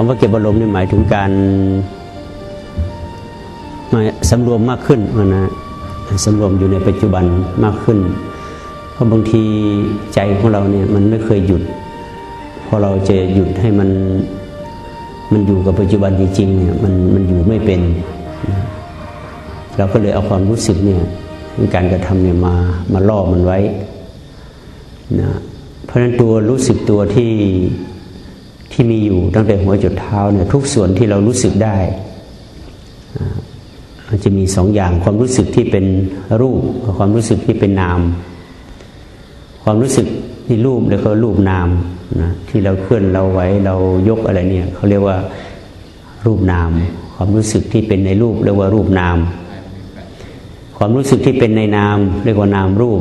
คำว่าเก็บอารมณ์นี่หมายถึงการมาสำรวมมากขึ้นนะสำรวมอยู่ในปัจจุบันมากขึ้น เพราะบางทีใจของเราเนี่ยมันไม่เคยหยุด พอเราจะหยุดให้มันมันอยู่กับปัจจุบันจริงๆเนี่ยมันมันอยู่ไม่เป็น เราก็เลยเอาความรู้สึกเนี่ยการกระทำเนี่ยมามาล่อมันไว้นะเพราะฉะนั้นตัวรู้สึกตัวที่ ที่มีอยู่ตั้งแต่หัวจุดเท้าเนี่ยทุกส่วนที่เรารู้สึกได้มันจะมีสองอย่างความรู้สึกที่เป็นรูปกับความรู้สึกที่เป็นนาม ความรู้สึกที่รูปแล้วก็รูปนามนะที่เราเคลื่อนเราไว้เรายกอะไรเนี่ยเขาเรียกว่ารูปนาม ความรู้สึกที่เป็นในรูปเรียกว่ารูปนาม ความรู้สึกที่เป็นในนาม เรียกว่านามรูป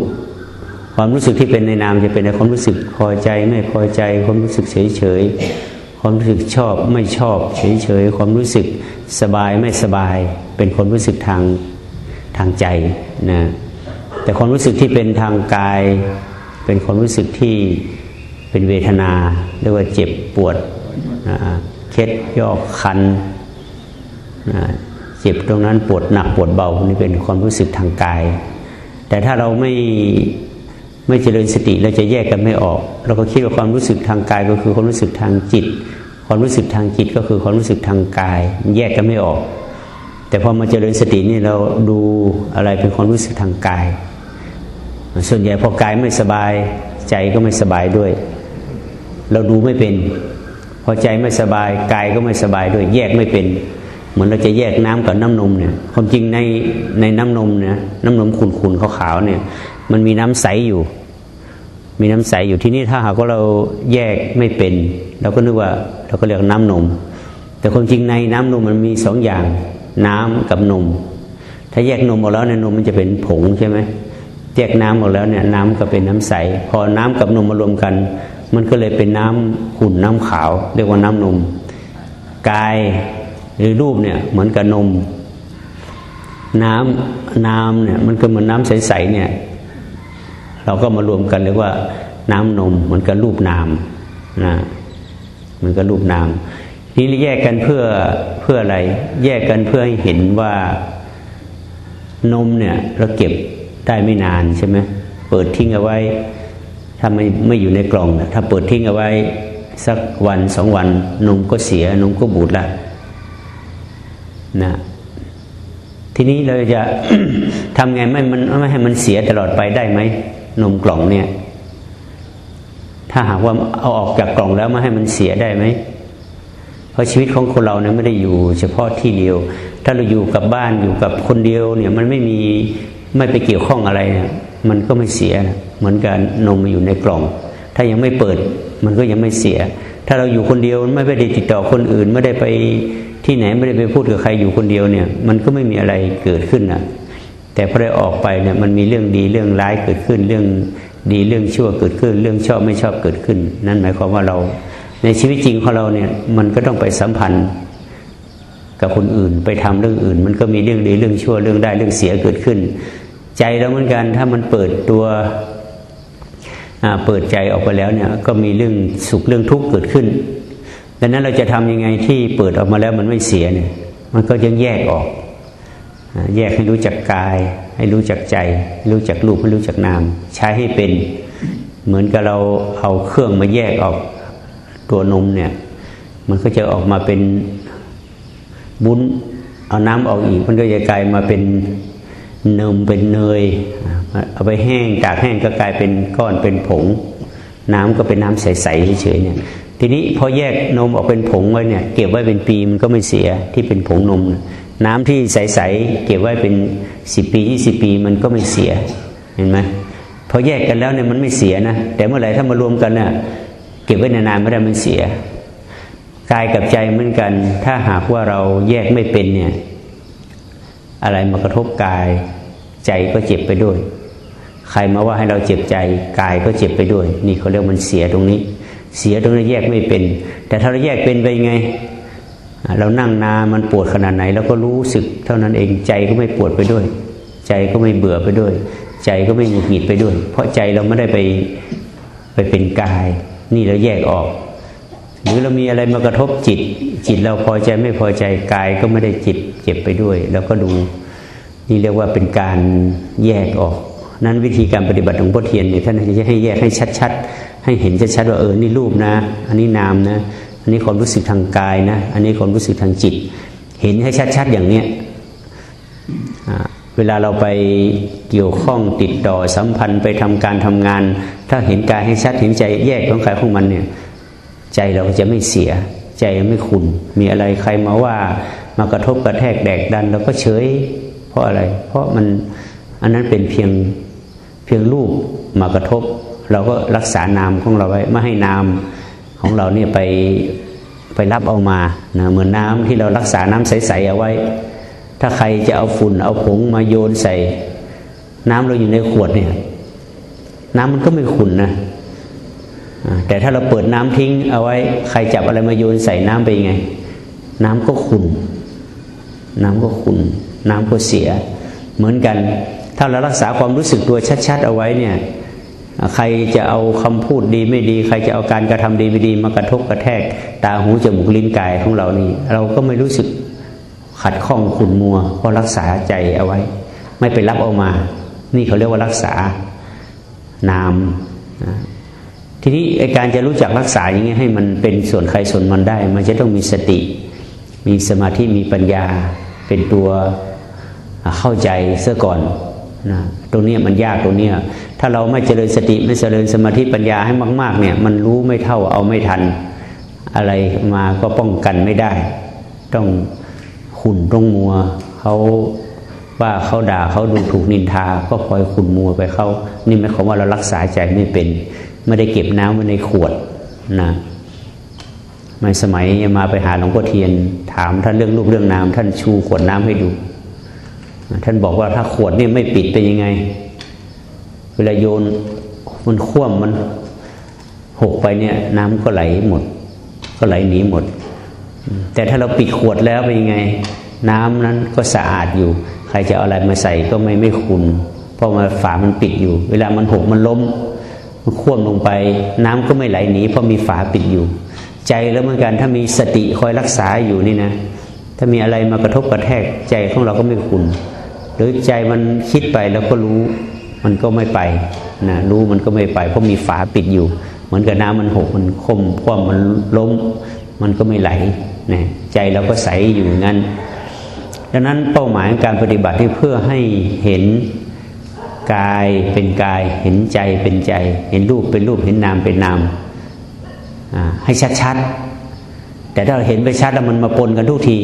ความรู้สึกที่เป็นในนามจะเป็นในความรู้สึกพอใจไม่พอใจ ความรู้สึกเฉยเฉย ความรู้สึกชอบไม่ชอบ เฉยเฉยความรู้สึกสบายไม่สบาย เป็นความรู้สึกทางทางใจนะแต่ความรู้สึกที่เป็นทางกาย เป็นความรู้สึกที่เป็นเวทนาเรียกว่าเจ็บปวดเคล็ดยอกคันเจ็บตรงนั้นปวดหนักปวดเบานี่เป็นความรู้สึกทางกาย แต่ถ้าเราไม่ ไม่เจริญสติเราจะแยกกันไม่ออก เราก็คิดว่าความรู้สึกทางกายก็คือความรู้สึกทางจิต ความรู้สึกทางจิตก็คือความรู้สึกทางกาย แยกกันไม่ออก แต่พอมาเจริญสตินี่เราดูอะไรเป็นความรู้สึกทางกาย ส่วนใหญ่พอกายไม่สบายใจก็ไม่สบายด้วย เราดูไม่เป็น พอใจไม่สบายกายก็ไม่สบายด้วย แยกไม่เป็น เหมือนเราจะแยกน้ำกับน้ำนมเนี่ยความจริงในในน้ำนมเนี่ยน้ำนมขุ่นๆขาวๆเนี่ยมันมีน้ำใสอยู่ มีน้ำใสอยู่ที่นี่ถ้าหากว่าเราแยกไม่เป็นเราก็นึกว่าเราก็เรียกน้ำนม แต่ความจริงในน้ำนมมันมีสองอย่างน้ำกับนม ถ้าแยกนมออกแล้วในนมมันจะเป็นผงใช่ไหมแยกน้ำออกแล้วเนี่ยน้ำก็เป็นน้ำใส พอน้ำกับนมมารวมกัน มันก็เลยเป็นน้ำขุ่นน้ำขาว เรียกว่าน้ำนมกายหรือรูปเนี่ยเหมือนกับนม น้ำน้ำเนี่ยมันก็เหมือนน้ำใสๆเนี่ย เราก็มารวมกันเรียกว่าน้ำนมเหมือนกับรูปนามนะมันก็รูปนาม นี่แยกกันเพื่อเพื่ออะไร แยกกันเพื่อให้เห็นว่านมเนี่ยเราเก็บได้ไม่นานใช่ไหมเปิดทิ้งเอาไว้ ถ้าไม่ไม่อยู่ในกล่องถ้าเปิดทิ้งเอาไว้สักวันสองวันนมก็เสียนมก็บูดละนะทีนี้เราจะทำไงไม่มันไม่ให้มันเสียตลอดไปได้ไหม นมกล่องเนี่ย ถ้าหากว่าเอาออกจากกล่องแล้วไม่ให้มันเสียได้ไหมเพราะชีวิตของคนเราเนี่ยไม่ได้อยู่ เฉพาะที่เดียว ถ้าเราอยู่กับบ้านอยู่กับคนเดียวเนี่ยมันไม่มีไม่ไปเกี่ยวข้องอะไรมันก็ไม่เสียเหมือนกันนมมาอยู่ในกล่อง ถ้ายังไม่เปิดมันก็ยังไม่เสีย ถ้าเราอยู่คนเดียวไม่ได้ติดต่อคนอื่น ไม่ได้ไปที่ไหนไม่ได้ไปพูดกับใครอยู่คนเดียวเนี่ย มันก็ไม่มีอะไรเกิดขึ้นอะ แต่พอได้ออกไปเนี่ยมันมีเรื่องดีเรื่องร้ายเกิดขึ้น เรื่องดีเรื่องชั่วเกิดขึ้น เรื่องชอบไม่ชอบเกิดขึ้น นั่นหมายความว่าเรา ในชีวิตจริงของเราเนี่ยมันก็ต้องไปสัมพันธ์กับคนอื่น ไปทำเรื่องอื่น มันก็มีเรื่องดีเรื่องชั่วเรื่องได้เรื่องเสียเกิดขึ้น ใจเราเหมือนกันถ้ามันเปิดตัวเปิดใจออกไปแล้วเนี่ยก็มีเรื่องสุขเรื่องทุกข์เกิดขึ้น ดังนั้นเราจะทำยังไงที่เปิดออกมาแล้วมันไม่เสียเนี่ยมันก็ยังแยกออก แยกให้รู้จักกาย ให้รู้จักใจ รู้จักรูปให้รู้จักนาม ใช้ให้เป็นเหมือนกับเราเอาเครื่องมาแยกออกตัวนมเนี่ย มันก็จะออกมาเป็นบุ้นเอาน้ำออกอีก มันก็จะกลายมาเป็นนมเป็นเนย เอาไปแห้งตากแห้งก็กลายเป็นก้อนเป็นผง น้ำก็เป็นน้ำใสๆเฉยๆเนี่ยทีนี้พอแยกนมออกเป็นผงไว้เนี่ย เก็บไว้เป็นปีมันก็ไม่เสียที่เป็นผงนมน้ น้ำที่ใสๆเก็บไว้เป็นสิบปียี่สิบปีมันก็ไม่เสียเห็นไหมพอแยกกันแล้วเนี่ยมันไม่เสียนะแต่เมื่อไหร่ถ้ามารวมกันเนี่ยเก็บไว้นานๆไม่ได้มันเสียกายกับใจเหมือนกัน ถ้าหากว่าเราแยกไม่เป็นเนี่ย อะไรมากระทบกายใจก็เจ็บไปด้วย ใครมาว่าให้เราเจ็บใจกายก็เจ็บไปด้วย นี่เขาเรียกมันเสียตรงนี้ เสียตรงนี้แยกไม่เป็น แต่ถ้าเราแยกเป็นไปไง เรานั่งนานมันปวดขนาดไหนเราก็รู้สึกเท่านั้นเองใจก็ไม่ปวดไปด้วย ใจก็ไม่เบื่อไปด้วย ใจก็ไม่หงุดหงิดไปด้วย เพราะใจเราไม่ได้ไปไปเป็นกาย นี่เราแยกออก หรือเรามีอะไรมากระทบจิต จิตเราพอใจไม่พอใจกายก็ไม่ได้จิตเจ็บไปด้วยแล้วก็ดูนี่เรียกว่าเป็นการแยกออก นั้นวิธีการปฏิบัติของพ่อเทียนเนี่ยท่านจะให้แยกให้ชัดๆให้เห็นชัดๆว่าเออนี่รูปนะ อันนี้นามนะ อันนี้ความรู้สึกทางกายนะ อันนี้ความรู้สึกทางจิต เห็นให้ชัดๆอย่างเนี้ยเวลาเราไปเกี่ยวข้องติดต่อสัมพันธ์ไปทำการทำงาน ถ้าเห็นกายให้ชัดเห็นใจแยกของกายของมันเนี่ยใจเราจะไม่เสีย ใจไม่ขุนมีอะไรใครมาว่ามากระทบกระแทกแดกดันเราก็เฉย เพราะอะไร เพราะมันอันนั้นเป็นเพียงเพียงรูปมากระทบ เราก็รักษานามของเราไว้ไม่ให้นาม ของเราเนี่ยไปไปรับเอามานะเหมือนน้ำที่เรารักษาน้ำใสๆเอาไว้ ถ้าใครจะเอาฝุ่นเอาผงมาโยนใส่ น้ำเราอยู่ในขวดเนี่ยน้ำมันก็ไม่ขุ่นนะแต่ถ้าเราเปิดน้ำทิ้งเอาไว้ ใครจับอะไรมาโยนใส่น้ำไปยังไง น้ำก็ขุ่นน้ำก็ขุ่นน้ำก็เสีย เหมือนกัน ถ้าเรารักษาความรู้สึกตัวชัด ๆ เอาไว้เนี่ย ใครจะเอาคำพูดดีไม่ดี ใครจะเอาการกระทำดีไม่ดี มากระทบกระแทก ตาหูจมูกลิ้นกายของเรานี่ เราก็ไม่รู้สึกขัดข้องขุ่นมัว เพราะรักษาใจเอาไว้ ไม่ไปรับเอามา นี่เขาเรียกว่ารักษานามนะทีนี้ไอการจะรู้จักรักษาอย่างนี้ให้มันเป็นส่วนใครส่วนมันได้ มันจะต้องมีสติ มีสมาธิมีปัญญา เป็นตัวเข้าใจเสียก่อน นะตรงนี้มันยากตรงนี้ถ้าเราไม่เจริญสติไม่เจริญสมาธิปัญญาให้มาก ๆ เนี่ย มันรู้ไม่เท่าเอาไม่ทัน อะไรมาก็ป้องกันไม่ได้ ต้องขุนต้องมัวเขาว่าเขาด่าเขาดูถูกนินทา ก็พลอยขุนมัวไปเขานี่หมายความว่าเรารักษาใจไม่เป็น ไม่ได้เก็บน้ำไว้ในขวดนะในสมัยมาไปหาหลวงพ่อเทียน ถามท่านเรื่องรูปเรื่องนามท่านชูขวดน้ำให้ดู ท่านบอกว่าถ้าขวดนี่ไม่ปิดเป็นยังไง เวลาโยนมันคว่ำมันหกไปเนี่ย น้ำก็ไหลหมด ก็ไหลหนีหมด แต่ถ้าเราปิดขวดแล้วเป็นยังไง น้ำนั้นก็สะอาดอยู่ ใครจะเอาอะไรมาใส่ก็ไม่ไม่ขุนเพราะมาฝามันปิดอยู่ เวลามันหกมันล้มมันคว่ำลงไป น้ำก็ไม่ไหลหนีเพราะมีฝาปิดอยู่ ใจแล้วเหมือนกันถ้ามีสติคอยรักษาอยู่นี่นะ ถ้ามีอะไรมากระทบกระแทกใจของเราก็ไม่ขุน หรือใจมันคิดไปแล้วก็รู้มันก็ไม่ไปนะรู้มันก็ไม่ไป เพราะมีฝาปิดอยู่ เหมือนกับน้ำมันหกมันคมคว่ำมันล้ม มันก็ไม่ไหลนะใจเราก็ใสอยู่งั้น ดังนั้นเป้าหมายของการปฏิบัติที่เพื่อให้เห็นกายเป็นกาย เห็นใจเป็นใจ เห็นรูปเป็นรูปเห็นนามเป็นนามให้ชัดๆแต่ถ้าเราเห็นไปชัดแล้วมันมาปนกันทุกที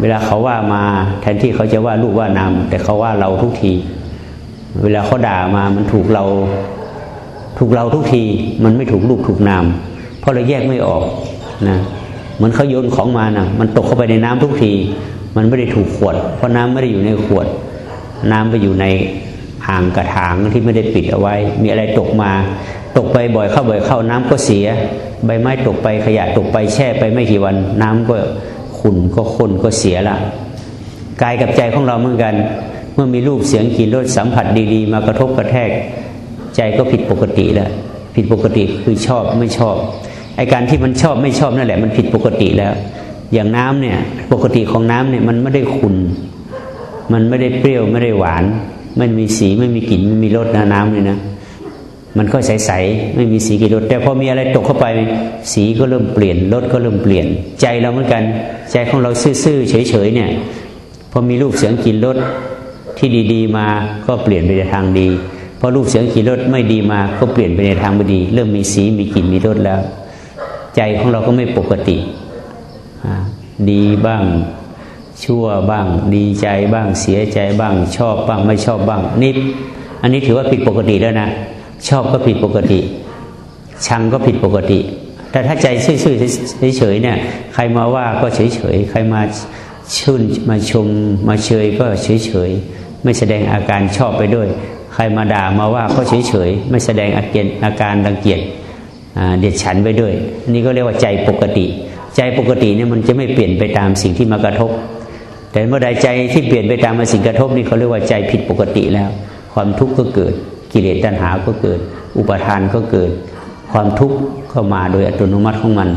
เวลาเขาว่ามาแทนที่เขาจะว่ารูปว่านามแต่เขาว่าเราทุกที เวลาเขาด่ามามันถูกเรา ถูกเราทุกที มันไม่ถูกรูปถูกนาม เพราะเราแยกไม่ออกนะเหมือนเขาโยนของมานะมันตกเข้าไปในน้ำทุกที มันไม่ได้ถูกขวด เพราะน้ำไม่ได้อยู่ในขวด น้ำไปอยู่ในอ่างกระถางที่ไม่ได้ปิดเอาไว้ มีอะไรตกมา ตกไปบ่อยเข้าบ่อยเข้าน้ำก็เสีย ใบไม้ตกไปขยะตกไปแช่ไปไม่กี่วันน้ำก็ ขุ่นก็ข้นก็เสียละกายกับใจของเราเหมือนกัน เมื่อมีรูปเสียงกลิ่นรสสัมผัสดี ๆ มากระทบกระแทก ใจก็ผิดปกติแล้วผิดปกติคือชอบไม่ชอบไอการที่มันชอบไม่ชอบนั่นแหละ มันผิดปกติแล้ว อย่างน้ำเนี่ยปกติของน้ำเนี่ยมันไม่ได้ขุนมันไม่ได้เปรี้ยวไม่ได้หวานไม่มีสีไม่มีกลิ่นไม่มีรสนะน้ำเลยนะ มันก็ใสๆไม่มีสีกลิ่รสแต่พอมีอะไรตกเข้าไป สีก็เริ่มเปลี่ยนรสก็เริ่มเปลี่ยน ใจเราเหมือนกัน ใจของเราซื่อๆเฉยๆเนี่ยพอมีรูปเสียงกลิ่นรสที่ดี ๆ มาก็เปลี่ยนไปในทางดีพอรูปเสียงกลิ่นรสไม่ดีมาก็เปลี่ยนไปในทางไม่ดี เริ่มมีสีมีกลิ่นมีรสแล้ว ใจของเราก็ไม่ปกติดีบ้างชั่วบ้าง ดีใจบ้างเสียใจบ้างชอบบ้างไม่ชอบบ้างนี่อันนี้ถือว่าผิดปกติแล้วนะ ชอบก็ผิดปกติ ชังก็ผิดปกติ แต่ถ้าใจซื่อๆเฉยๆเนี่ย ใครมาว่าก็เฉยๆใครมาชื่นมาชมมาเชยก็เฉยๆไม่แสดงอาการชอบไปด้วย ใครมาด่ามาว่าก็เฉยๆไม่แสดงอาการอาการรังเกียจเดียดฉันไปด้วยนี่ก็เรียกว่าใจปกติ ใจปกติเนี่ยมันจะไม่เปลี่ยนไปตามสิ่งที่มากระทบ แต่เมื่อใดใจที่เปลี่ยนไปตามมาสิ่งกระทบนี่เขาเรียกว่าใจผิดปกติแล้ว ความทุกข์ก็เกิด กิเลสตัณหาก็เกิด อุปทานก็เกิด ความทุกข์เข้ามาโดยอัตโนมัติของมัน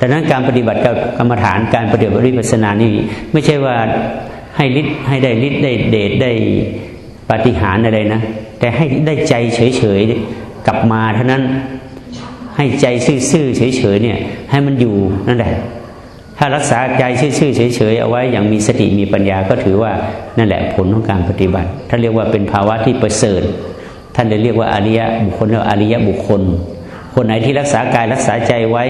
ดังนั้นการปฏิบัติกรรมฐานการปฏิบัติวิปัสสนานี่ไม่ใช่ว่าให้ฤทธิ์ให้ได้ฤทธิ์ได้เดชได้ปฏิหารอะไรนะ แต่ให้ได้ใจเฉยๆกลับมาเท่านั้นให้ใจซื่อๆเฉยๆเนี่ยให้มันอยู่นั่นแหละถ้ารักษาใจซื่อๆเฉยๆเอาไว้อย่างมีสติมีปัญญาก็ถือว่านั่นแหละผลของการปฏิบัติท่าเรียกว่าเป็นภาวะที่ประเสริฐ ท่านเลยเรียกว่าอริยะบุคคลเรียกอริยะบุคคล คนไหนที่รักษากายรักษาใจไว้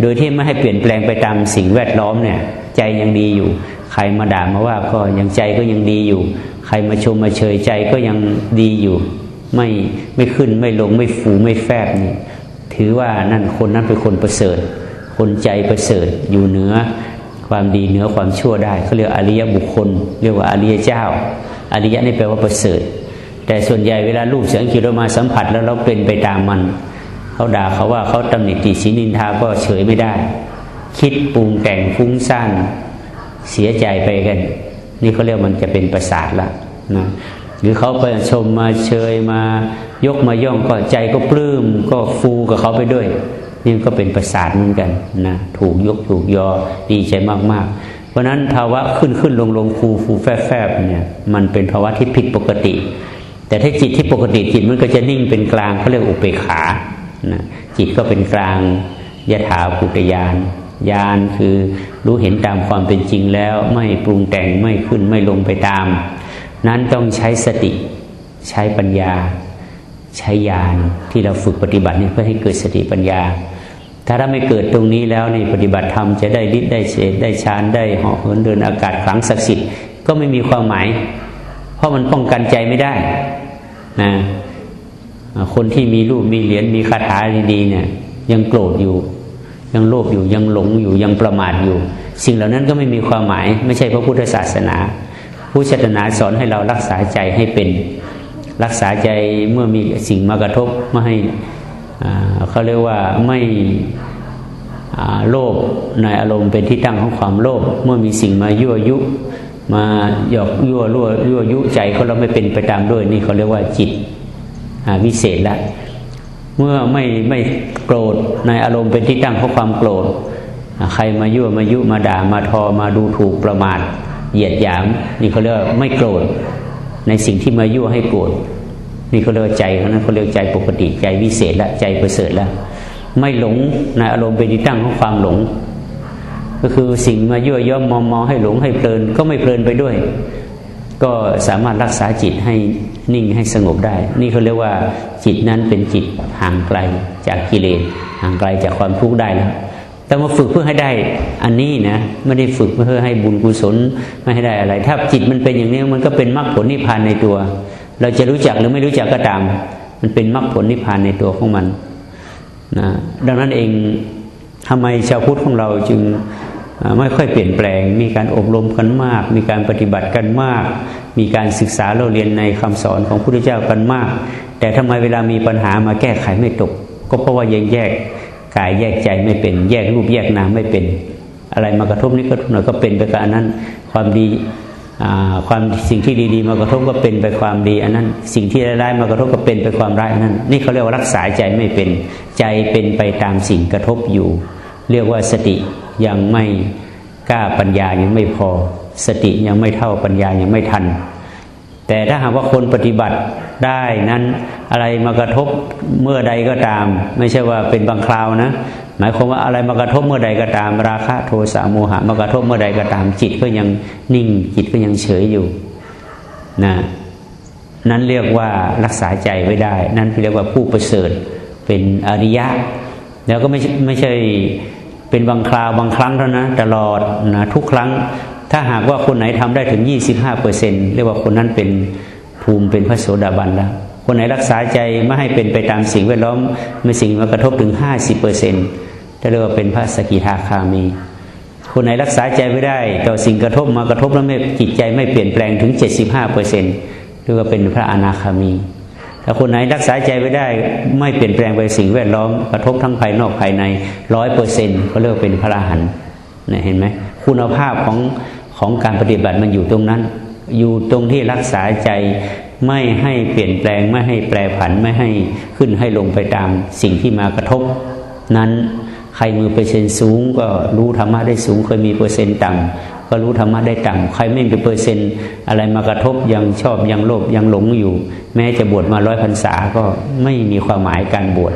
โดยที่ไม่ให้เปลี่ยนแปลงไปตามสิ่งแวดล้อมเนี่ย ใจยังดีอยู่ ใครมาด่ามาว่าก็ยังใจก็ยังดีอยู่ ใครมาชมมาเชยใจก็ยังดีอยู่ ไม่ไม่ขึ้นไม่ลงไม่ฟูไม่แฟบนี่ถือว่านั่นคนนั้นเป็นคนประเสริฐ คนใจประเสริฐอยู่เหนือความดีเหนือความชั่วได้เขาเรียกอริยบุคคล เรียกว่าอริยเจ้า อริยะนี่แปลว่าประเสริฐ แต่ส่วนใหญ่เวลารูปเสียงกลิ่นรสมาสัมผัสแล้วเราเป็นไปตามมัน เขาด่าเขาว่าเขาตำหนิติชินินทาก็เฉยไม่ได้ คิดปรุงแต่งฟุ้งซ่านเสียใจไปกัน นี่เขาเรียกมันจะเป็นประสาทละนะหรือเขาไปชมมาเชยมายกมาย่องก็ใจก็ปลื้มก็ฟูกับเขาไปด้วย นี่ก็เป็นประสาทเหมือนกันนะถูกยกถูกยอดีใจมากๆ เพราะนั้นภาวะขึ้นขึ้นลงลงฟูฟูแฟบแฟบเนี่ยมันเป็นภาวะที่ผิดปกติ แต่ถ้าจิตที่ปกติจิตมันก็จะนิ่งเป็นกลางเขาเรียกอุเบกขานะจิตก็เป็นกลางยถาภูตยานยานคือรู้เห็นตามความเป็นจริงแล้วไม่ปรุงแต่งไม่ขึ้นไม่ลงไปตาม นั้นต้องใช้สติใช้ปัญญา ใช้ญาณที่เราฝึกปฏิบัติเนี่ยเพื่อให้เกิดสติปัญญา ถ้าถ้าไม่เกิดตรงนี้แล้วในปฏิบัติธรรมจะได้ฤทธิ์ได้เฉดได้ฌานได้เหาะเหินเดินอากาศขลังศักดิ์สิทธิ์ก็ไม่มีความหมาย เพราะมันป้องกันใจไม่ได้ นะคนที่มีรูปมีเหรียญมีคาถาดีๆเนี่ย ยังโกรธอยู่ ยังโลภอยู่ยังหลงอยู่ยังประมาทอยู่ สิ่งเหล่านั้นก็ไม่มีความหมาย ไม่ใช่พระพุทธศาสนาผู้ศาสนาสอนให้เรารักษาใจให้เป็นรักษาใจเมื่อมีสิ่งมากระทบไม่ให้เขาเรียกว่าไม่โลภในอารมณ์เป็นที่ตั้งของความโลภเมื่อมีสิ่งมายั่วยุ มาหยอกยั่วรั่วยั่วยุใจเขาเราไม่เป็นไปตามด้วยนี่เขาเรียกว่าจิตวิเศษละ เมื่อไม่ไม่โกรธในอารมณ์เป็นที่ตั้งของความโกรธ ใครมายั่วมายุมาด่ามาทอมาดูถูกประมาทเหยียดหยาม นี่เขาเรียกไม่โกรธในสิ่งที่มายั่วให้โกรธนี่เขาเรียกใจเขานั้นเขาเรียกใจปกติใจวิเศษละใจประเสริฐล้วไม่หลงในอารมณ์เป็นที่ตั้งของความหลง ก็คือสิ่งมายั่วย่อมมอมมอให้หลงให้เพลิน ก็ไม่เพลินไปด้วย ก็สามารถรักษาจิตให้นิ่งให้สงบได้ นี่เขาเรียกว่าจิตนั้นเป็นจิตห่างไกลจากกิเลสห่างไกลจากความทุกข์ได้แล้วแต่มาฝึกเพื่อให้ได้อันนี้นะไม่ได้ฝึกเพื่อให้บุญกุศลไม่ให้ได้อะไร ถ้าจิตมันเป็นอย่างนี้มันก็เป็นมรรคผลนิพพานในตัว เราจะรู้จักหรือไม่รู้จักก็ตาม มันเป็นมรรคผลนิพพานในตัวของมันนะดังนั้นเองทำไมชาวพุทธของเราจึง ไม่ค่อยเปลี่ยนแปลง มีการอบรมกันมาก มีการปฏิบัติกันมาก มีการศึกษาเราเรียนในคำสอนของพระพุทธเจ้ากันมาก แต่ทำไมเวลามีปัญหามาแก้ไขไม่ตก ก็เพราะว่ายังแยกกายแยกใจไม่เป็น แยกรูปแยกนามไม่เป็น อะไรมากระทบนี้ก็หน่อยก็เป็นไปกับอันนั้น ความดีความสิ่งที่ดี ๆ มากระทบก็เป็นไปความดี อันนั้น สิ่งที่ร้ายๆมากระทบก็เป็นไปความร้ายอันนั้น นี่เขาเรียกว่ารักษาใจไม่เป็น ใจเป็นไปตามสิ่งกระทบอยู่ เรียกว่าสติ ยังไม่กล้าปัญญายังไม่พอ สติยังไม่เท่าปัญญายังไม่ทัน แต่ถ้าหากว่าคนปฏิบัติได้นั้นอะไรมากระทบเมื่อใดก็ตาม ไม่ใช่ว่าเป็นบางคราวนะ หมายความว่าอะไรมากระทบเมื่อใดก็ตาม ราคะโทสะโมหะมากระทบเมื่อใดก็ตาม จิตก็ยังนิ่ง จิตก็ยังเฉยอยู่นะนั้นเรียกว่ารักษาใจไว้ได้ นั่นเรียกว่าผู้ประเสริฐเป็นอริยะ แล้วก็ไม่ไม่ใช่ เป็นบางคราวบางครั้งเท่านั้นตลอดนะทุกครั้ง ถ้าหากว่าคนไหนทำได้ถึง 25เปอร์เซ็นเรียกว่าคนนั้นเป็นภูมิเป็นพระโสดาบันแล้วคนไหนรักษาใจไม่ให้เป็นไปตามสิ่งแวดล้อมไม่สิ่งมากระทบถึง 50เปอร์เซ็นต์เรียกว่าเป็นพระสกิทาคามี คนไหนรักษาใจไม่ได้ต่อสิ่งกระทบมากระทบแล้วไม่จิตใจไม่เปลี่ยนแปลงถึง 75เปอร์เซ็นต์เรียกว่าเป็นพระอนาคามี ถ้าคนไหนรักษาใจไม่ได้ ไม่เปลี่ยนแปลงไปสิ่งแวดล้อมกระทบทั้งภายนอกภายในร้อยเปอร์เซ็นต์ก็เรียกเป็นพระอรหันต์เห็นไหมคุณภาพของของการปฏิบัติมันอยู่ตรงนั้น อยู่ตรงที่รักษาใจไม่ให้เปลี่ยนแปลงไม่ให้แปรผันไม่ให้ขึ้นให้ลงไปตามสิ่งที่มากระทบ นั้นใครมือเปอร์เซ็นต์สูงก็รู้ธรรมะได้สูงเคยมีเปอร์เซ็นต์ต่ำ ก็รู้ธรรมะได้ต่ำใครไม่มีเปอร์เซ็นต์อะไรมากระทบยังชอบยังโลภยังหลงอยู่ แม้จะบวชมาร้อยพรรษาก็ไม่มีความหมายการบวช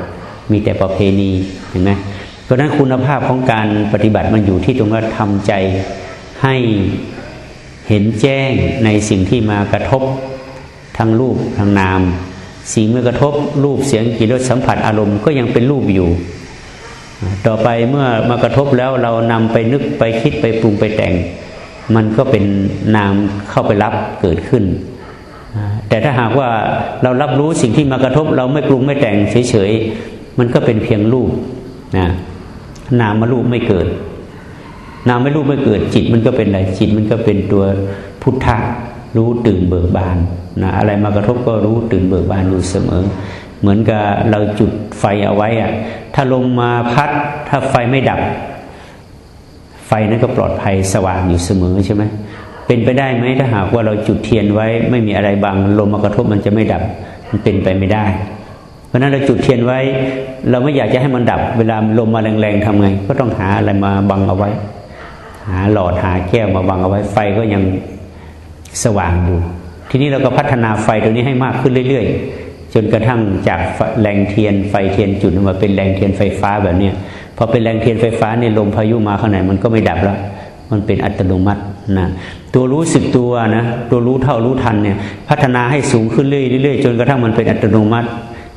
มีแต่ประเพณีเห็นไหมเพราะนั้นคุณภาพของการปฏิบัติมันอยู่ที่ตรงว่าทำใจให้เห็นแจ้งในสิ่งที่มากระทบทั้งรูปทั้งนาม สิ่งเมื่อกระทบรูปเสียงกลิ่นรสสัมผัสอารมณ์ก็ยังเป็นรูปอยู่ ต่อไปเมื่อมากระทบแล้วเรานำไปนึกไปคิดไปปรุงไปแต่ง มันก็เป็นนามเข้าไปรับเกิดขึ้น แต่ถ้าหากว่าเรารับรู้สิ่งที่มากระทบ เราไม่ปรุงไม่แต่งเฉยๆ มันก็เป็นเพียงรูปนะนามมารูปไม่เกิด นามไม่รูปไม่เกิด จิตมันก็เป็นอะไรจิตมันก็เป็นตัวพุทธะรู้ตื่นเบิกบานนะอะไรมากระทบก็รู้ตื่นเบิกบานอยู่เสมอ เหมือนกับเราจุดไฟเอาไว้อะถ้าลมมาพัด ถ้าไฟไม่ดับ ไฟนั้นก็ปลอดภัยสว่างอยู่เสมอใช่ไหมเป็นไปได้ไหมถ้าหากว่าเราจุดเทียนไว้ ไม่มีอะไรบังลมมากระทบมันจะไม่ดับมันเป็นไปไม่ได้ เพราะนั้นเราจุดเทียนไว้ เราไม่อยากจะให้มันดับ เวลาลมมาแรงๆทำไง ก็ต้องหาอะไรมาบังเอาไว้ หาหลอดหาแก้วมาบังเอาไว้ ไฟก็ยังสว่างอยู่ ทีนี้เราก็พัฒนาไฟตรงนี้ให้มากขึ้นเรื่อยๆจนกระทั่งจากแรงเทียนไฟเทียนจุดมาเป็นแรงเทียนไฟฟ้าแบบนี้ พอเป็นแรงเทียนไฟฟ้าเนี่ยลมพายุมาข้างในมันก็ไม่ดับแล้ว มันเป็นอัตโนมัตินะตัวรู้สึกตัวนะตัวรู้เท่ารู้ทันเนี่ยพัฒนาให้สูงขึ้นเรื่อยๆจนกระทั่งมันเป็นอัตโนมัติ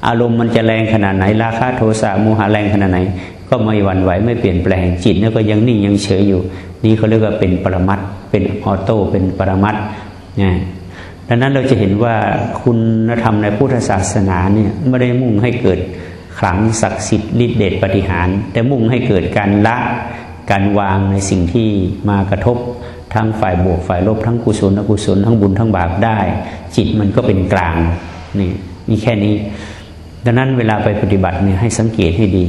อารมณ์มันจะแรงขนาดไหนราคะโทสะโมหะแรงขนาดไหน ก็ไม่หวั่นไหวไม่เปลี่ยนแปลงจิตเนี่ยก็ยังนิ่งยังเฉยอยู่ นี่เขาเรียกว่าเป็นปรมัตเป็นออโต้เป็นปรมัตนะดังนั้นเราจะเห็นว่าคุณธรรมในพุทธศาสนาเนี่ยไม่ได้มุ่งให้เกิด ขลังศักดิ์สิทธิ์ฤทธิเดชปฏิหาร แต่มุ่งให้เกิดการละการวางในสิ่งที่มากระทบทั้งฝ่ายบวกฝ่ายลบทั้งกุศลอกุศลทั้งบุญทั้งบาปได้ จิตมันก็เป็นกลางนี่มีแค่นี้ ดังนั้นเวลาไปปฏิบัติเนี่ยให้สังเกตให้ดี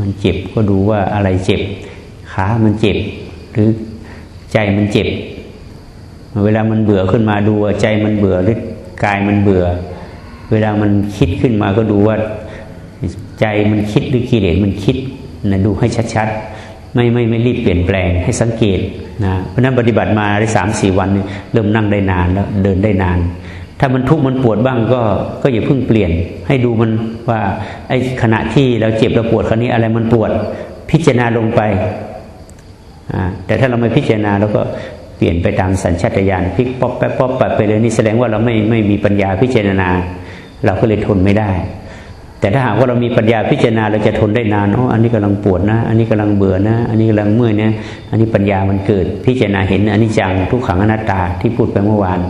มันเจ็บก็ดูว่าอะไรเจ็บขามันเจ็บ หรือใจมันเจ็บ เวลามันเบื่อขึ้นมาดูใจมันเบื่อหรือกายมันเบื่อ เวลามันคิดขึ้นมาก็ดูว่า ใจมันคิดหรือกิเลสมันคิดนะดูให้ชัดๆ ไม่ไม่ไม่รีบเปลี่ยนแปลงให้สังเกตนะเพราะนั้นปฏิบัติมาได้สามสี่วันเริ่มนั่งได้นานแล้วเดินได้นาน ถ้ามันทุกข์มันปวดบ้างก็ก็อย่าเพิ่งเปลี่ยน ให้ดูมันว่าไอ้ขณะที่เราเจ็บเราปวดคราวนี้อะไรมันปวดพิจารณาลงไปแต่ถ้าเราไม่พิจารณาเราก็เปลี่ยนไปตามสัญชาตญาณพลิกป๊อปแป๊บป๊อปไปเลยนี่แสดงว่าเราไม่ไม่มีปัญญาพิจารณา เราก็เลยทนไม่ได้ แต่ถ้าหากว่าเรามีปัญญาพิจารณาเราจะทนได้นานอ๋ออันนี้กำลังปวดนะ อันนี้กำลังเบื่อนะ อันนี้กำลังเมื่อยนะอันนี้ปัญญามันเกิด พิจารณาเห็นอันิจจังทุกขังอนัตตาที่พูดไปเมื่อวาน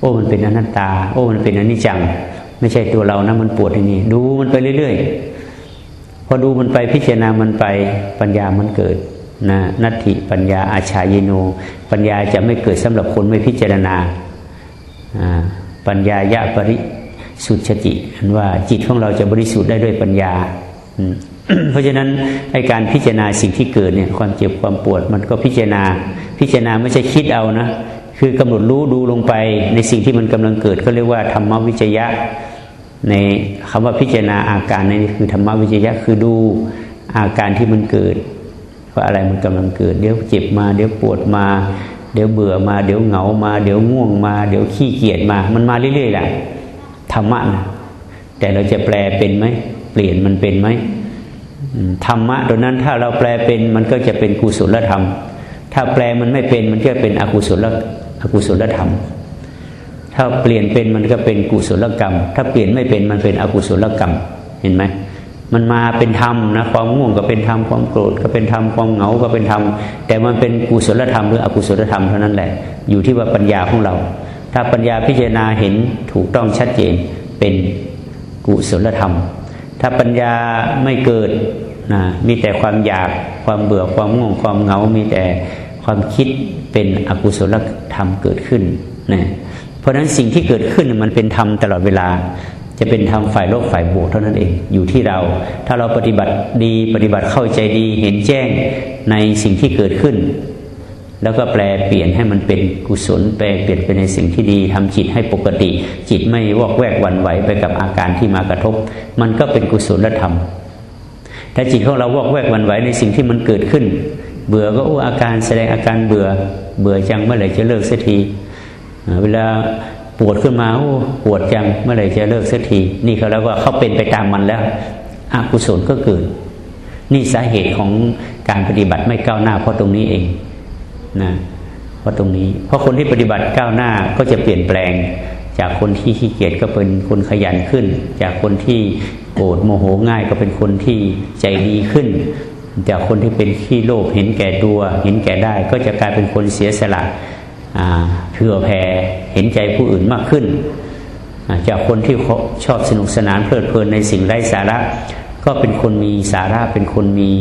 โอ้มันเป็นอนัตตา โอ้มันเป็นอนิจจัง ไม่ใช่ตัวเรานะมันปวดอย่างนี้ดูมันไปเรื่อย ๆ พอดูมันไปพิจารณามันไปปัญญามันเกิดนะนัตถิปัญญาอาชายโนปัญญาจะไม่เกิดสำหรับคนไม่พิจารณาปัญญายะปริ สุทธิจิอันว่าจิตของเราจะบริสุทธิ์ได้ด้วยปัญญา เพราะฉะนั้นไอการพิจารณาสิ่งที่เกิดเนี่ยความเจ็บความปวด มันก็พิจารณา พิจารณาไม่ใช่คิดเอานะคือกำหนดรู้ดูลงไปในสิ่งที่มันกำลังเกิดก็เรียกว่าธรรมวิจยะ ในคำว่าพิจารณาอาการนี่คือธรรมวิจยะคือดูอาการที่มันเกิดว่าอะไรมันกำลังเกิด เดี๋ยวเจ็บมา เดี๋ยวปวดมา เดี๋ยวเบื่อมา เดี๋ยวเหงามา เดี๋ยวง่วงมา เดี๋ยวขี้เกียจมา มันมาเรื่อยๆแหละ รรมะนะแต่เราจะแปลเป็นไหมเปลี่ยนมันเป็นไหมธรรมะตัวนั้นถ้าเราแปลเป็นมันก็จะเป็นกุศลธรรม ถ้าแปลมันไม่เป็นมันก็เป็นอกุศลอกุศลธรรม ถ้าเปลี่ยนเป็นมันก็เป็นกุศลกรรม ถ้าเปลี่ยนไม่เป็นมันเป็นอกุศลกรรมเห็นไหมมันมาเป็นธรรมนะความง่วงก็เป็นธรรมความโกรธก็เป็นธรรมความเหงาก็เป็นธรรมแต่มันเป็นกุศลธรรมหรืออกุศลธรรมเท่านั้นแหละ อยู่ที่ว่าปัญญาของเรา ถ้าปัญญาพิจารณาเห็นถูกต้องชัดเจนเป็นกุศลธรรม ถ้าปัญญาไม่เกิดนะมีแต่ความอยากความเบื่อความง่วงความเหงา มีแต่ความคิดเป็นอกุศลธรรมเกิดขึ้นนะเพราะฉะนั้นสิ่งที่เกิดขึ้นมันเป็นธรรมตลอดเวลา จะเป็นทางฝ่ายโลกฝ่ายบวกเท่านั้นเองอยู่ที่เรา ถ้าเราปฏิบัติดีปฏิบัติเข้าใจดีเห็นแจ้งในสิ่งที่เกิดขึ้น แล้วก็แปลเปลี่ยนให้มันเป็นกุศล แปลเปลี่ยนไปในสิ่งที่ดีทำจิตให้ปกติ จิตไม่วอกแวกวันไหวไปกับอาการที่มากระทบ มันก็เป็นกุศลธรรมถ้าจิตของเราวอกแวกวันไหวในสิ่งที่มันเกิดขึ้น เบื่อก็โอ้อาการแสดงอาการเบื่อ เบื่อจังเมื่อไหร่จะเลิกสักทีเวลาปวดขึ้นมาโอ้ปวดจังเมื่อไหร่จะเลิกสักที นี่เขาแล้วว่าเขาเป็นไปตามมันแล้วอกุศลก็เกิด นี่สาเหตุของการปฏิบัติไม่ก้าวหน้าเพราะตรงนี้เอง นะเพราะตรงนี้ เพราะคนที่ปฏิบัติก้าวหน้าก็จะเปลี่ยนแปลง จากคนที่ขี้เกียจก็เป็นคนขยันขึ้น จากคนที่โกรธโมโหง่ายก็เป็นคนที่ใจดีขึ้น จากคนที่เป็นขี้โลภเห็นแก่ตัว เห็นแก่ได้ ก็จะกลายเป็นคนเสียสละเผื่อแผ่เห็นใจผู้อื่นมากขึ้น จากคนที่ชอบสนุกสนานเพลิดเพลินในสิ่งไร้สาระ ก็เป็นคนมีสาระเป็นคนมี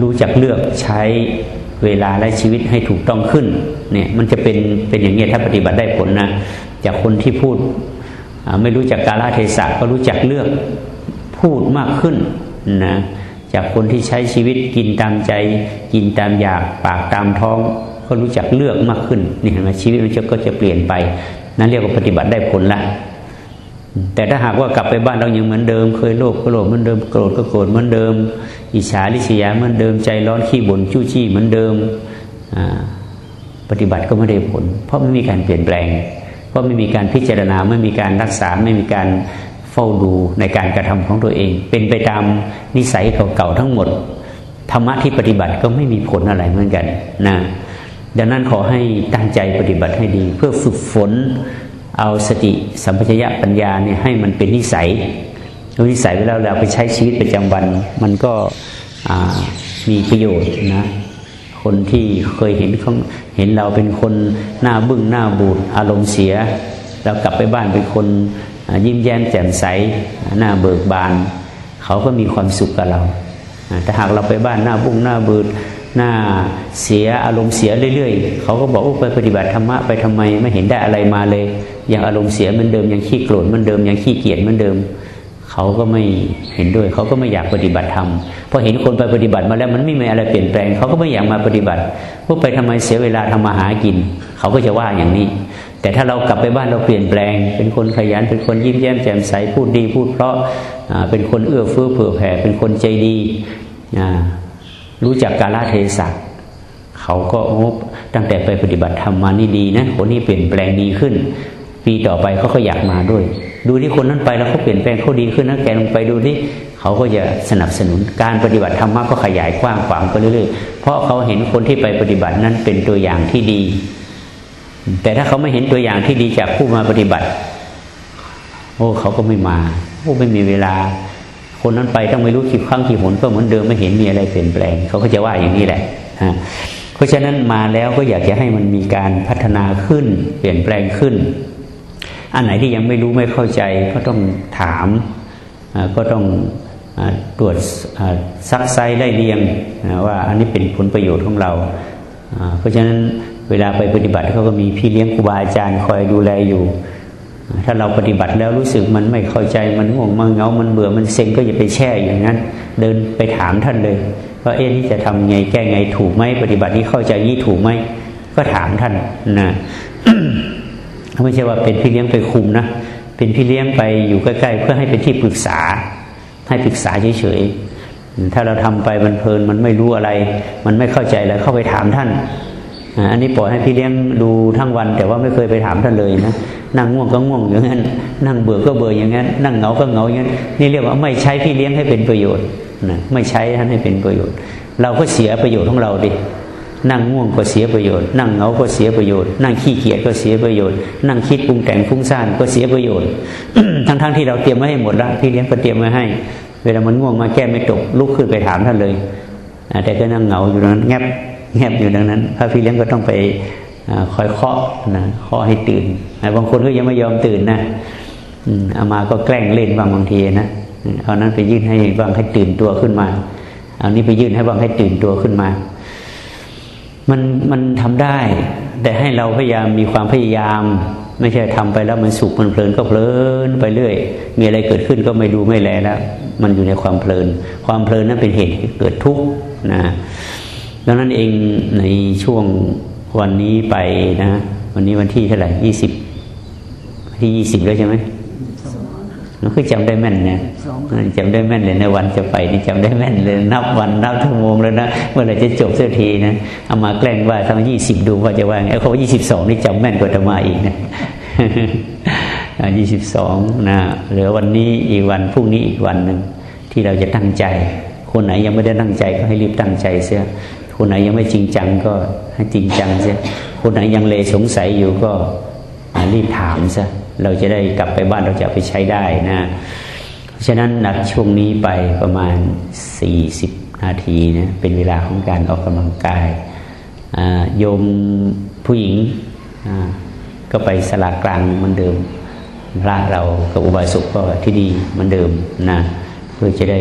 รู้จักเลือกใช้ เวลาและชีวิตให้ถูกต้องขึ้นเนี่ยมันจะเป็นเป็นอย่างนี้ยถ้าปฏิบัติได้ผลนะจากคนที่พูดไม่รู้จักกาลเทศะก็รู้จักเลือกพูดมากขึ้นนะจากคนที่ใช้ชีวิตกินตามใจ กินตามอยากปากตามท้อง ก็รู้จักเลือกมากขึ้นนี่เห็นไหมชีวิตมันก็จะเปลี่ยนไปนั่นเรียกว่าปฏิบัติได้ผลละ แต่ถ้าหากว่ากลับไปบ้านเรายังเหมือนเดิม เคยโลภก็โลภเหมือนเดิมโกรธก็โกรธเหมือนเดิม อิจฉาริษยาเหมือนเดิมใจร้อนขี้บ่นจู้จี้เหมือนเดิมปฏิบัติก็ไม่ได้ผล เพราะไม่มีการเปลี่ยนแปลง เพราะไม่มีการพิจารณาไม่มีการรักษาไม่มีการเฝ้าดูในการกระทำของตัวเอง เป็นไปตามนิสัยเก่าๆทั้งหมดธรรมะที่ปฏิบัติก็ไม่มีผลอะไรเหมือนกันนะดังนั้นขอให้ตั้งใจปฏิบัติให้ดี เพื่อฝึกฝน เอาสติสัมปชัญญะปัญญาเนี่ยให้มันเป็นนิสัยนิสัยเวลาเราไปใช้ชีวิตประจำวัน มันก็มีประโยชน์นะคนที่เคยเห็นเขาเห็นเราเป็นคนหน้าบึ้งหน้าบูดอารมณ์เสียเรากลับไปบ้านเป็นคนยิ้มแย้มแจ่มใสหน้าเบิกบาน เขาก็มีความสุขกับเราแต่หากเราไปบ้านหน้าบุ้งหน้าบืดหน้าเสียอารมณ์เสียเรื่อย ๆ เขาก็บอกไปปฏิบัติธรรมะไปทำไมไม่เห็นได้อะไรมาเลย ยังอารมณ์เสียเหมือนเดิมยังขี้โกรธเหมือนเดิมยังขี้เกียจเหมือนเดิม เขาก็ไม่เห็นด้วย เขาก็ไม่อยากปฏิบัติธรรมพอเห็นคนไปปฏิบัติมาแล้วมันไม่มีอะไรเปลี่ยนแปลง เขาก็ไม่อยากมาปฏิบัติพวกไปทำไมเสียเวลาทำมาหากิน เขาก็จะว่าอย่างนี้ แต่ถ้าเรากลับไปบ้านเราเปลี่ยนแปลง เป็นคนขยันเป็นคนยิ้มแย้มแจ่มใสพูดดีพูดเพราะเป็นคนเอื้อเฟื้อเผื่อแผ่เป็นคนใจดีรู้จักกาลเทศะเขาก็โอ้ตั้งแต่ไปปฏิบัติธรรมมานี่ดีนะคนนี้เปลี่ยนแปลงดีขึ้น ปีต่อไปเขาก็อยากมาด้วย ดูที่คนนั้นไปแล้วเขาเปลี่ยนแปลงเขาดีขึ้นนะแกลงไปดูที่เขาก็จะสนับสนุนการปฏิบัติธรรมก็ขยายกว้างขวางไปเรื่อยๆ เพราะเขาเห็นคนที่ไปปฏิบัตินั้นเป็นตัวอย่างที่ดี แต่ถ้าเขาไม่เห็นตัวอย่างที่ดีจากผู้มาปฏิบัติ โอ้เขาก็ไม่มาโอ้ไม่มีเวลา คนนั้นไปต้องไม่รู้กี่ครั้งกี่หนก็เหมือนเดิมไม่เห็นมีอะไรเปลี่ยนแปลง เขาก็จะว่าอย่างนี้แหละเพราะฉะนั้นมาแล้วก็อยากจะให้มันมีการพัฒนาขึ้น เปลี่ยนแปลงขึ้น อันไหนที่ยังไม่รู้ไม่เข้าใจก็ต้องถามก็ต้องตรวจซักไซได้เรียงว่าอันนี้เป็นผลประโยชน์ของเรา เพราะฉะนั้นเวลาไปปฏิบัติเขาก็มีพี่เลี้ยงครูบาอาจารย์คอยดูแลอยู่ ถ้าเราปฏิบัติแล้วรู้สึกมันไม่เข้าใจมันง่วงมันเงา มันเบื่อมันเซ็งก็อย่าไปแช่อย่างนั้น เดินไปถามท่านเลยว่าเอ๊ะที่จะทำไงแก้ไงถูกไหมปฏิบัตินี้เข้าใจยี่ถูกไหมก็ถามท่านนะ ไม่ใช่ว่าเป็นพี่เลี้ยงไปคุมนะเป็นพี่เลี้ยงไปอยู่ใกล้ๆเพื่อให้เป็นที่ปรึกษา ให้ปรึกษาเฉยๆถ้าเราทำไปมันเพลินมันไม่รู้อะไร มันไม่เข้าใจแล้วเข้าไปถามท่านอันนี้ปล่อยให้พี่เลี้ยงดูทั้งวัน แต่ว่าไม่เคยไปถามท่านเลยนะนั่งง่วงก็ง่วงอย่างนั้นนั่งเบื่อก็เบื่ออย่างนั้นนั่งเหงาก็เหงาอย่างนั้นนี่เรียกว่าไม่ใช้พี่เลี้ยงให้เป็นประโยชน์นะไม่ใช้ท่านให้เป็นประโยชน์ เราก็เสียประโยชน์ของเราดิ นั่งง่วงก็เสียประโยชน์ นั่งเหงาก็เสียประโยชน์ นั่งขี้เกียจก็เสียประโยชน์ นั่งคิดปรุงแต่งฟุ้งซ่านก็เสียประโยชน์ ทั้งๆทที่เราเตรียมไว้ให้หมดล้วพี่เลี้ยงก็เตรียมไว้ให้ เวลามันง่วงมาแก้ไม่ตกลุกขึ้นไปถามท่านเลยแต่ก็นั่งเหงาอยู่นั้นแงบแงบอยู่ดังนั้น พระพี่เลี้ยงก็ต้องไปคอยเคาะนะเคาะให้ตื่นบางคนก็ยังไม่ยอมตื่นนะอามาก็แกล้งเล่นบางบางทีนะเอานั้นไปยื่นให้บางให้ตื่นตัวขึ้นมา เอานี้ไปยื่นให้บางให้ตื่นตัวขึ้นมา มันมันทำได้ แต่ให้เราพยายามมีความพยายาม ไม่ใช่ทำไปแล้วมันสุขมันเพลินก็เพลินไปเรื่อย มีอะไรเกิดขึ้นก็ไม่ดูไม่แลแล้ว มันอยู่ในความเพลิน ความเพลินนั้นเป็นเหตุเกิดทุกข์นะดังนั้นเองในช่วงวันนี้ไปนะ วันนี้วันที่เท่าไหร่ยี่สิบที่ยี่สิบแล้วใช่ไหม เราคือจำได้แม่นเนี่ยจำได้แม่นเลยในวันจะไปนี่จำได้แม่นเลย นับวันนับชั่วโมงเลยนะเมื่อไหร่จะจบสักทีนะเอามาแกล้งว่าทำยี่สิบดูว่าจะว่าไงเขายี่สิบสองนี่จำแม่นกว่าจะมาอีกนะยี่สิบสองนะเหลือวันนี้อีกวันพรุ่งนี้อีกวันหนึ่งที่เราจะตั้งใจ คนไหนยังไม่ได้ตั้งใจก็ให้รีบตั้งใจเสียคนไหนยังไม่จริงจังก็ให้จริงจังเสียคนไหนยังเลสงสัยอยู่ก็รีบถามซะ เราจะได้กลับไปบ้านเราจะไปใช้ได้นะ เพราะฉะนั้นนักช่วงนี้ไปประมาณ 40 นาทีนะเป็นเวลาของการออกกำลังกายโยมผู้หญิงก็ไปสลากลางเหมือนเดิมพระเรากับอุบาสกก็ที่ดีเหมือนเดิมนะเพื่อจะได้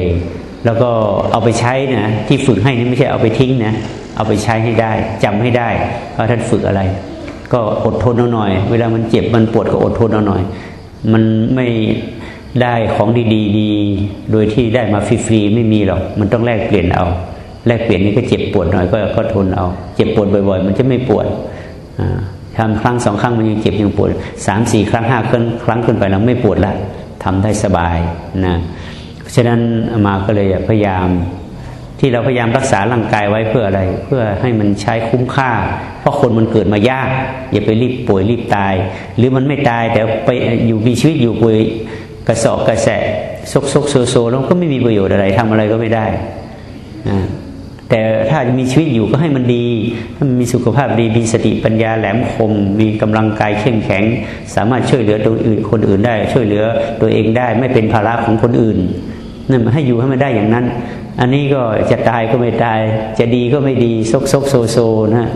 แล้วก็เอาไปใช้นะที่ฝึกให้นี่ไม่ใช่เอาไปทิ้งนะเอาไปใช้ให้ได้จำให้ได้ว่าท่านฝึกอะไร ก็อดทนเอาหน่อย เวลามันเจ็บมันปวดก็อดทนเอาหน่อย มันไม่ได้ของดีๆดีโดยที่ได้มาฟรีๆไม่มีหรอก มันต้องแลกเปลี่ยนเอา แลกเปลี่ยนนี่ก็เจ็บปวดหน่อยก็ก็ทนเอา เจ็บปวดบ่อย ๆ มันจะไม่ปวดทำครั้งสองครั้งมันยังเจ็บยังปวดสามสี่ครั้งห้าครั้งครั้งขึ้นไปเราไม่ปวดละทำได้สบายนะราะฉะนั้นมาก็เลยพยายาม ที่เราพยายามรักษาร่างกายไว้เพื่ออะไร เพื่อให้มันใช้คุ้มค่า เพราะคนมันเกิดมายาก อย่าไปรีบป่วยรีบตาย หรือมันไม่ตายแต่ไปอยู่มีชีวิตอยู่ป่วยกระสอบกระแสะซกซกโซโซแล้วก็ไม่มีประโยชน์อะไรทำอะไรก็ไม่ได้แต่ถ้ามีชีวิตอยู่ก็ให้มันดีมันมีสุขภาพดีมีสติปัญญาแหลมคม มีกำลังกายเข้มแข็ง สามารถช่วยเหลือตัวอื่นคนอื่นได้ ช่วยเหลือตัวเองได้ไม่เป็นภาระของคนอื่นนั่นให้อยู่ให้มันได้อย่างนั้น อันนี้ก็จะตายก็ไม่ตาย จะดีก็ไม่ดีซกซกโซโซนะ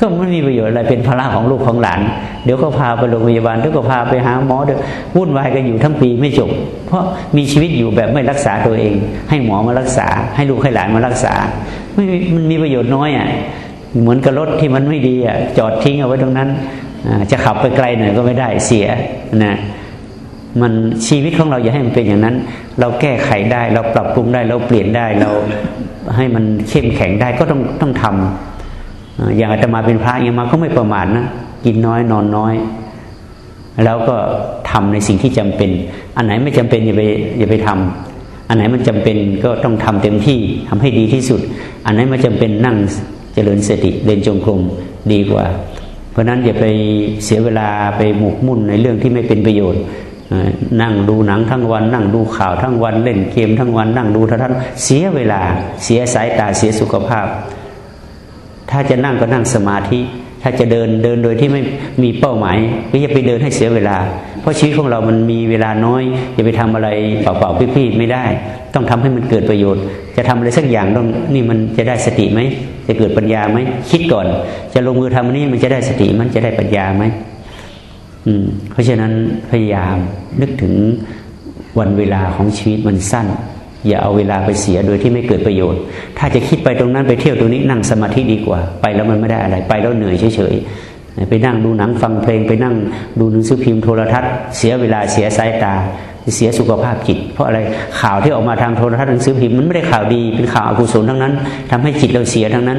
ก็ไม่มีประโยชน์อะไรเป็นภาระของลูกของหลาน เดี๋ยวก็พาไปโรงพยาบาลเดี๋ยวก็พาไปหาหมอเดี๋ยววุ่นวายกันอยู่ทั้งปีไม่จบ เพราะมีชีวิตอยู่แบบไม่รักษาตัวเอง ให้หมอมารักษา ให้ลูกให้หลานมารักษาไม่มันมีประโยชน์น้อยอะเหมือนกับรถที่มันไม่ดีอะจอดทิ้งเอาไว้ตรงนั้นจะขับไปไกลหน่อยก็ไม่ได้เสียนะ มันชีวิตของเราอย่าให้มันเป็นอย่างนั้น เราแก้ไขได้ เราปรับปรุงได้ เราเปลี่ยนได้เราให้มันเข้มแข็งได้ก็ต้องต้องทำอย่างอาตมาเป็นพระอย่างมาก็ไม่ประมาทนะกินน้อยนอนน้อย แล้วก็ทำในสิ่งที่จำเป็น อันไหนไม่จำเป็นอย่าไปอย่าไปทำอันไหนมันจำเป็นก็ต้องทำเต็มที่ทำให้ดีที่สุด อันไหนไม่จำเป็นนั่งเจริญสติเดินจงกรมดีกว่า เพราะนั้นอย่าไปเสียเวลาไปหมกมุ่นในเรื่องที่ไม่เป็นประโยชน์ นั่งดูหนังทั้งวัน นั่งดูข่าวทั้งวัน เล่นเกมทั้งวัน นั่งดูทัศน์เสียเวลา เสียสายตาเสียสุขภาพ ถ้าจะนั่งก็นั่งสมาธิ ถ้าจะเดินเดินโดยที่ไม่มีเป้าหมายก็อย่าไปเดินให้เสียเวลา เพราะชีวิตของเรามันมีเวลาน้อยอย่าไปทำอะไรเปล่าๆพี่ๆไม่ได้ ต้องทำให้มันเกิดประโยชน์ จะทำอะไรสักอย่างต้องนี่มันจะได้สติไหมจะเกิดปัญญาไหมคิดก่อน จะลงมือทำนี้มันจะได้สติมันจะได้ปัญญาไหม เพราะฉะนั้นพยายามนึกถึงวันเวลาของชีวิตมันสั้น อย่าเอาเวลาไปเสียโดยที่ไม่เกิดประโยชน์ ถ้าจะคิดไปตรงนั้นไปเที่ยวตรงนี้นั่งสมาธิดีกว่า ไปแล้วมันไม่ได้อะไรไปแล้วเหนื่อยเฉยๆไปนั่งดูหนังฟังเพลงไปนั่งดูหนังสือพิมพ์โทรทัศน์ เสียเวลาเสียสายตา เสียสุขภาพจิต เพราะอะไรข่าวที่ออกมาทางโทรทัศน์หนังสือพิมพ์มันไม่ได้ข่าวดีเป็นข่าวอกุศลทั้งนั้นทำให้จิตเราเสียทั้งนั้น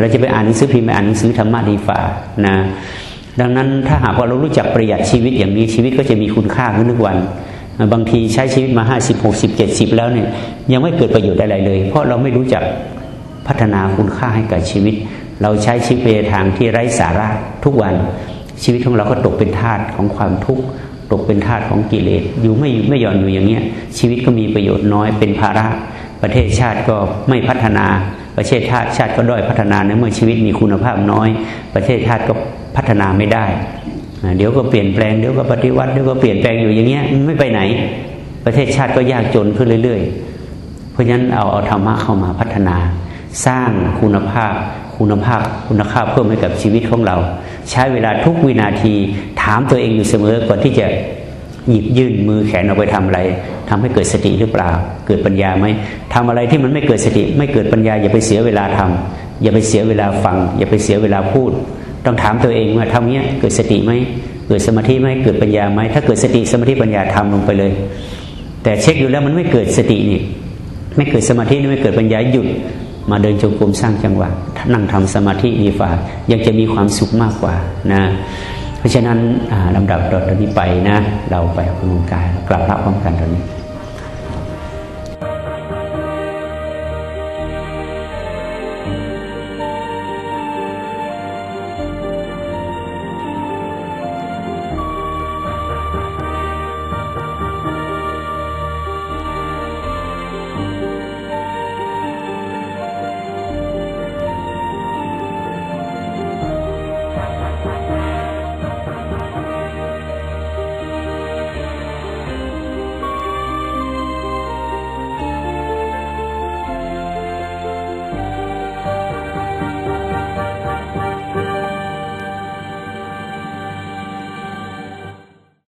เราจะไปอ่านหนังสือพิมพ์ไปอ่านหนังสือธรรมะดีฝ่านะ ดังนั้นถ้าหากว่าเรารู้จักประหยัดชีวิตอย่างนี้ชีวิตก็จะมีคุณค่าขึ้นทุกวัน บางทีใช้ชีวิตมาห้าสิบหกสิบเจ็ดสิบแล้วเนี่ยยังไม่เกิดประโยชน์อะไรเลย เพราะเราไม่รู้จักพัฒนาคุณค่าให้กับชีวิต เราใช้ชีวิตในทางที่ไร้สาระทุกวัน ชีวิตของเราก็ตกเป็นทาสของความทุกข์ตกเป็นทาสของกิเลสอยู่ไม่ไม่หย่อนอยู่อย่างเงี้ยชีวิตก็มีประโยชน์น้อยเป็นภาระ ประเทศชาติก็ไม่พัฒนาประเทศชาติชาติก็ด้อยพัฒนาในเมื่อชีวิตมีคุณภาพน้อย ประเทศชาติก็ พัฒนาไม่ได้ เดี๋ยวก็เปลี่ยนแปลง เดี๋ยวก็ปฏิวัติ เดี๋ยวก็เปลี่ยนแปลงอยู่อย่างเงี้ยไม่ไปไหน ประเทศชาติก็ยากจนขึ้นเรื่อย ๆ เพราะฉะนั้นเอาเอาธรรมะเข้ามาพัฒนา สร้างคุณภาพ คุณภาพคุณค่าเพิ่มให้กับชีวิตของเรา ใช้เวลาทุกวินาทีถามตัวเองอยู่เสมอก่อนที่จะหยิบยื่นมือแขนออกไปทำอะไรทำให้เกิดสติหรือเปล่า เกิดปัญญาไหมทำอะไรที่มันไม่เกิดสติ ไม่เกิดปัญญา อย่าไปเสียเวลาทำอย่าไปเสียเวลาฟัง อย่าไปเสียเวลาพูด ต้องถามตัวเองว่าทำเนี้ยเกิดสติไหมเกิดสมาธิไหมเกิดปัญญาไหมถ้าเกิดสติสมาธิปัญญาทำลงไปเลย แต่เช็คอยู่แล้วมันไม่เกิดสตินี่ไม่เกิดสมาธิไม่เกิดปัญญาหยุดมาเดินจงกรมสร้างจังหวะนั่งทำสมาธิดีฝ่ายังจะมีความสุขมากกว่านะเพราะฉะนั้นลำดับตอตอนนี้ไปนะ เราไปออกกำลังกายกลับพระพร้อมกันตอนนี้